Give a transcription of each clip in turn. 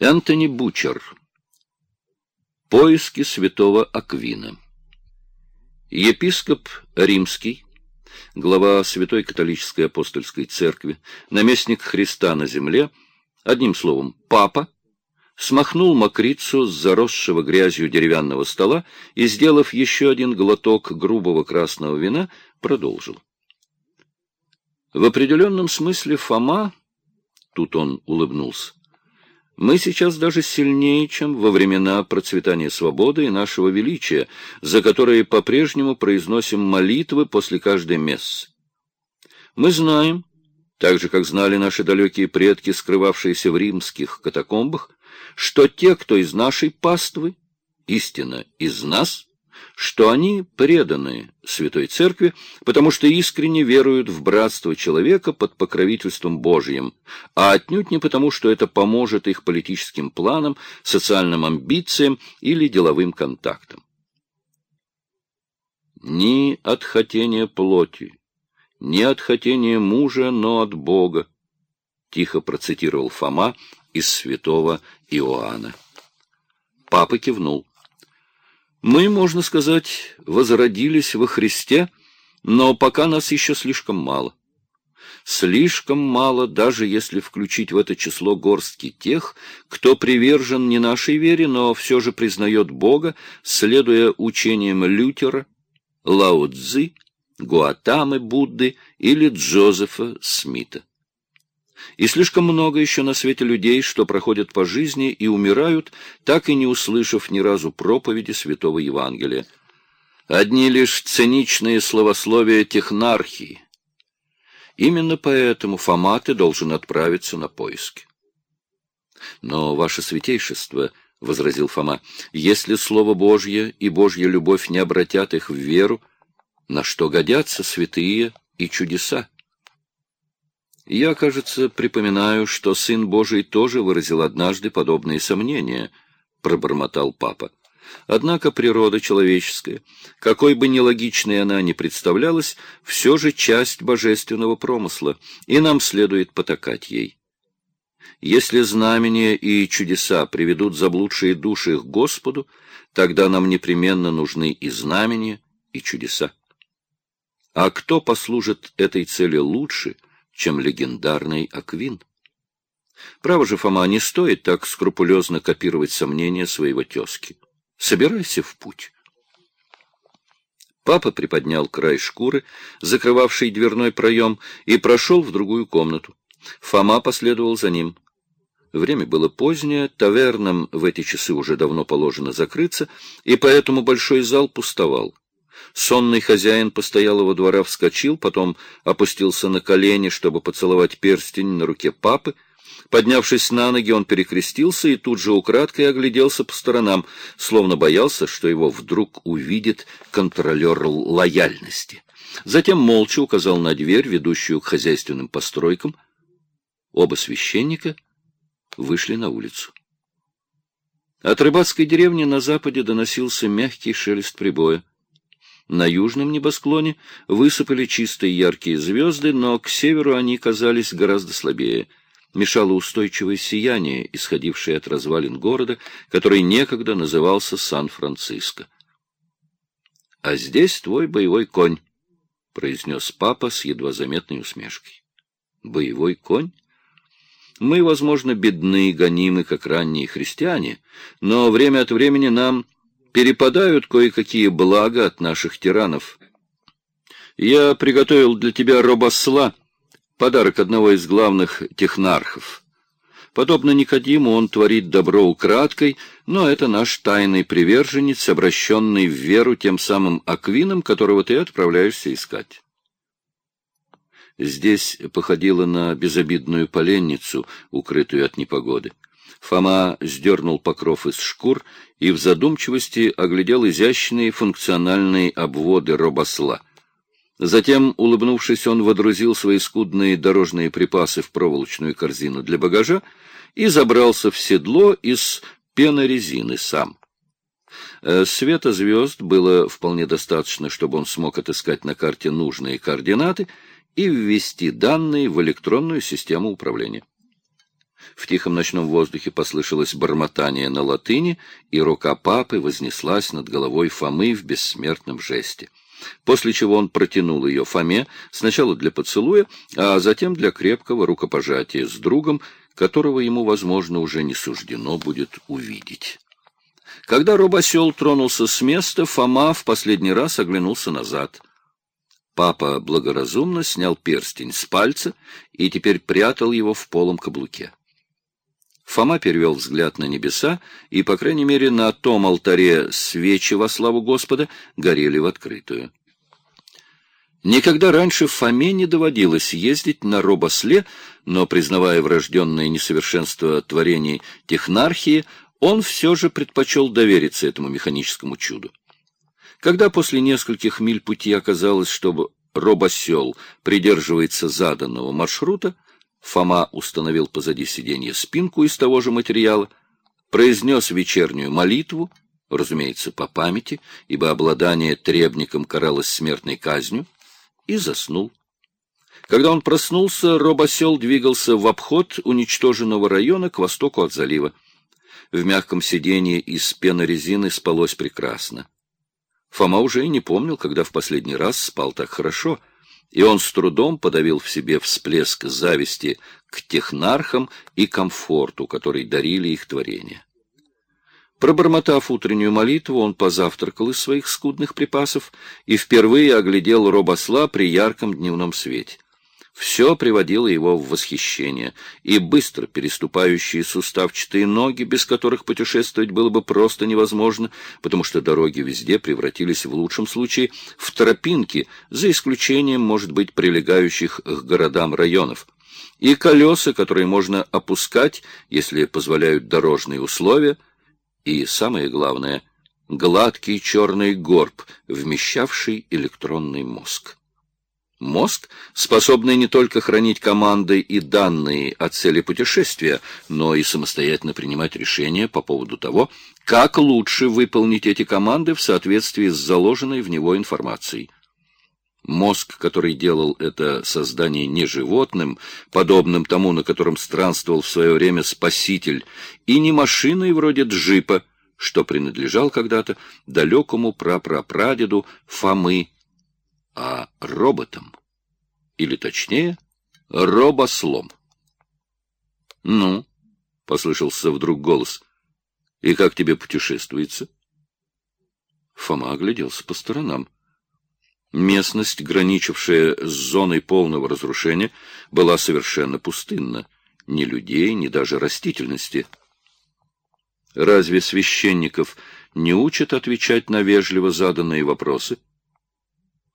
Энтони Бучер. Поиски святого Аквина. Епископ Римский, глава Святой Католической Апостольской Церкви, наместник Христа на земле, одним словом, папа, смахнул мокрицу с заросшего грязью деревянного стола и, сделав еще один глоток грубого красного вина, продолжил. В определенном смысле Фома, тут он улыбнулся, мы сейчас даже сильнее, чем во времена процветания свободы и нашего величия, за которые по-прежнему произносим молитвы после каждой мессы. Мы знаем, так же, как знали наши далекие предки, скрывавшиеся в римских катакомбах, что те, кто из нашей паствы, истинно из нас, что они преданы Святой Церкви, потому что искренне веруют в братство человека под покровительством Божьим, а отнюдь не потому, что это поможет их политическим планам, социальным амбициям или деловым контактам. Ни от хотения плоти, ни от хотения мужа, но от Бога, тихо процитировал Фома из святого Иоанна. Папа кивнул. Мы, можно сказать, возродились во Христе, но пока нас еще слишком мало. Слишком мало, даже если включить в это число горстки тех, кто привержен не нашей вере, но все же признает Бога, следуя учениям Лютера, Лао Цзы, Гуатамы Будды или Джозефа Смита и слишком много еще на свете людей, что проходят по жизни и умирают, так и не услышав ни разу проповеди Святого Евангелия. Одни лишь циничные словословия технархии. Именно поэтому Фома ты должен отправиться на поиски. Но, ваше святейшество, — возразил Фома, — если Слово Божье и Божья любовь не обратят их в веру, на что годятся святые и чудеса? Я, кажется, припоминаю, что Сын Божий тоже выразил однажды подобные сомнения, — пробормотал папа. Однако природа человеческая, какой бы нелогичной она ни представлялась, все же часть божественного промысла, и нам следует потакать ей. Если знамения и чудеса приведут заблудшие души к Господу, тогда нам непременно нужны и знамения, и чудеса. А кто послужит этой цели лучше — чем легендарный Аквин. Право же, Фома, не стоит так скрупулезно копировать сомнения своего тезки. Собирайся в путь. Папа приподнял край шкуры, закрывавший дверной проем, и прошел в другую комнату. Фома последовал за ним. Время было позднее, тавернам в эти часы уже давно положено закрыться, и поэтому большой зал пустовал. Сонный хозяин постоялого двора вскочил, потом опустился на колени, чтобы поцеловать перстень на руке папы. Поднявшись на ноги, он перекрестился и тут же украдкой огляделся по сторонам, словно боялся, что его вдруг увидит контролер лояльности. Затем молча указал на дверь, ведущую к хозяйственным постройкам. Оба священника вышли на улицу. От рыбацкой деревни на западе доносился мягкий шелест прибоя. На южном небосклоне высыпали чистые яркие звезды, но к северу они казались гораздо слабее. Мешало устойчивое сияние, исходившее от развалин города, который некогда назывался Сан-Франциско. — А здесь твой боевой конь, — произнес папа с едва заметной усмешкой. — Боевой конь? Мы, возможно, бедны, гонимы, как ранние христиане, но время от времени нам перепадают кое-какие блага от наших тиранов. Я приготовил для тебя робосла, подарок одного из главных технархов. Подобно Никодиму, он творит добро украдкой, но это наш тайный приверженец, обращенный в веру тем самым Аквином, которого ты отправляешься искать. Здесь походило на безобидную поленницу, укрытую от непогоды. Фома сдернул покров из шкур и в задумчивости оглядел изящные функциональные обводы робосла. Затем, улыбнувшись, он водрузил свои скудные дорожные припасы в проволочную корзину для багажа и забрался в седло из пенорезины сам. Э, света звезд было вполне достаточно, чтобы он смог отыскать на карте нужные координаты и ввести данные в электронную систему управления. В тихом ночном воздухе послышалось бормотание на латыни, и рука папы вознеслась над головой Фомы в бессмертном жесте. После чего он протянул ее Фоме сначала для поцелуя, а затем для крепкого рукопожатия с другом, которого ему, возможно, уже не суждено будет увидеть. Когда робосел тронулся с места, Фома в последний раз оглянулся назад. Папа благоразумно снял перстень с пальца и теперь прятал его в полом каблуке. Фома перевел взгляд на небеса, и, по крайней мере, на том алтаре свечи во славу Господа горели в открытую. Никогда раньше Фоме не доводилось ездить на робосле, но, признавая врожденное несовершенство творений технархии, он все же предпочел довериться этому механическому чуду. Когда после нескольких миль пути оказалось, что робосел придерживается заданного маршрута, Фома установил позади сиденья спинку из того же материала, произнес вечернюю молитву, разумеется, по памяти, ибо обладание требником каралось смертной казнью, и заснул. Когда он проснулся, робосел двигался в обход уничтоженного района к востоку от залива. В мягком сиденье из пенорезины спалось прекрасно. Фома уже и не помнил, когда в последний раз спал так хорошо, и он с трудом подавил в себе всплеск зависти к технархам и комфорту, который дарили их творения. Пробормотав утреннюю молитву, он позавтракал из своих скудных припасов и впервые оглядел робосла при ярком дневном свете. Все приводило его в восхищение, и быстро переступающие суставчатые ноги, без которых путешествовать было бы просто невозможно, потому что дороги везде превратились в лучшем случае в тропинки, за исключением, может быть, прилегающих к городам районов, и колеса, которые можно опускать, если позволяют дорожные условия, и, самое главное, гладкий черный горб, вмещавший электронный мозг. Мозг, способный не только хранить команды и данные о цели путешествия, но и самостоятельно принимать решения по поводу того, как лучше выполнить эти команды в соответствии с заложенной в него информацией. Мозг, который делал это создание не животным, подобным тому, на котором странствовал в свое время Спаситель, и не машиной вроде джипа, что принадлежал когда-то далекому прапрапрадеду Фомы, роботом. Или точнее, робослом. «Ну?» — послышался вдруг голос. «И как тебе путешествуется?» Фома огляделся по сторонам. Местность, граничившая с зоной полного разрушения, была совершенно пустынна. Ни людей, ни даже растительности. Разве священников не учат отвечать на вежливо заданные вопросы?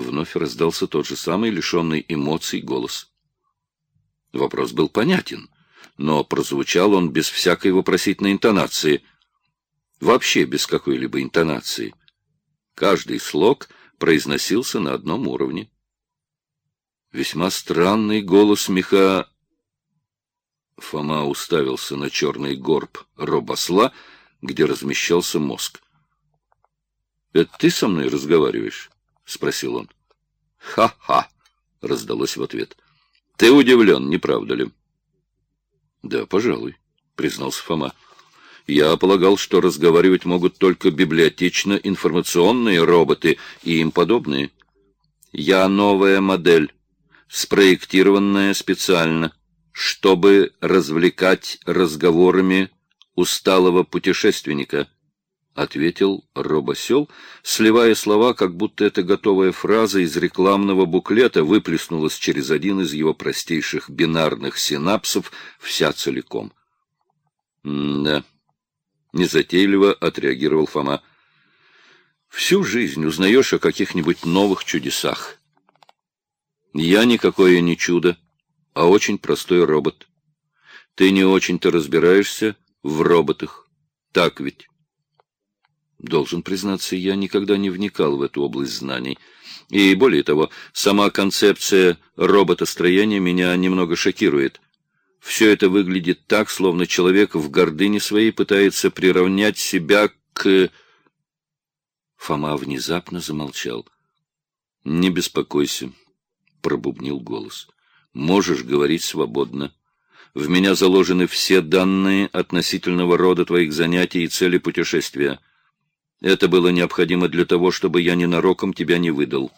Вновь раздался тот же самый, лишенный эмоций, голос. Вопрос был понятен, но прозвучал он без всякой вопросительной интонации. Вообще без какой-либо интонации. Каждый слог произносился на одном уровне. Весьма странный голос Миха... Фома уставился на черный горб робосла, где размещался мозг. — Это ты со мной разговариваешь? — спросил он. «Ха-ха!» — раздалось в ответ. «Ты удивлен, не правда ли?» «Да, пожалуй», — признался Фома. «Я полагал, что разговаривать могут только библиотечно-информационные роботы и им подобные. Я новая модель, спроектированная специально, чтобы развлекать разговорами усталого путешественника». — ответил робосел, сливая слова, как будто эта готовая фраза из рекламного буклета выплеснулась через один из его простейших бинарных синапсов вся целиком. — Да, — незатейливо отреагировал Фома. — Всю жизнь узнаешь о каких-нибудь новых чудесах. Я никакое не чудо, а очень простой робот. Ты не очень-то разбираешься в роботах. Так ведь? Должен признаться, я никогда не вникал в эту область знаний. И более того, сама концепция роботостроения меня немного шокирует. Все это выглядит так, словно человек в гордыне своей пытается приравнять себя к... Фома внезапно замолчал. — Не беспокойся, — пробубнил голос. — Можешь говорить свободно. В меня заложены все данные относительного рода твоих занятий и цели путешествия. Это было необходимо для того, чтобы я ненароком тебя не выдал.